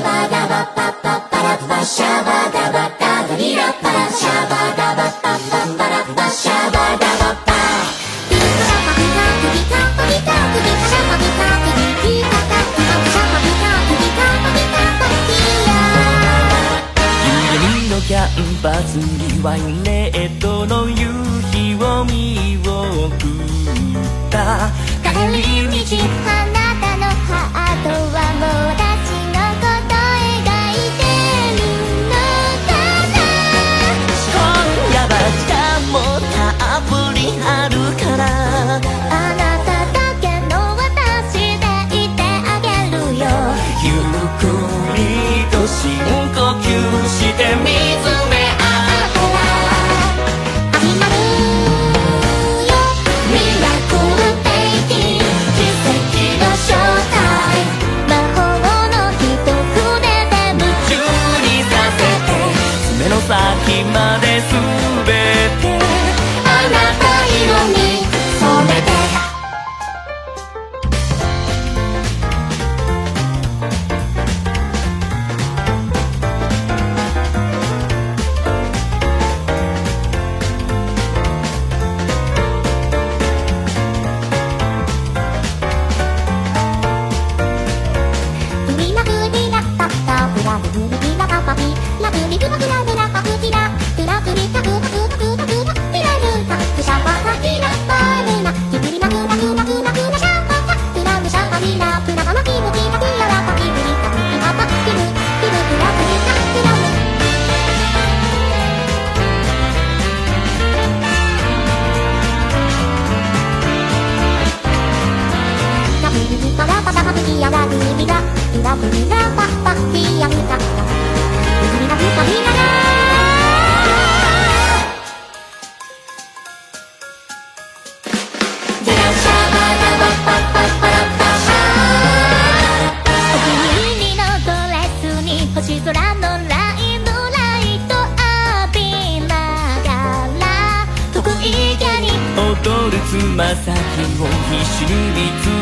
ャバダバパパパラババリラパラャババパパパラシャバダバパピカパピカピカピカカパカカシャパカカカのキャンバスにはレッのをったまで全てな君がパッパッピアニカカ君がピカピカが星空のライのライト浴びながら得意げおどるつま先を必死に見つ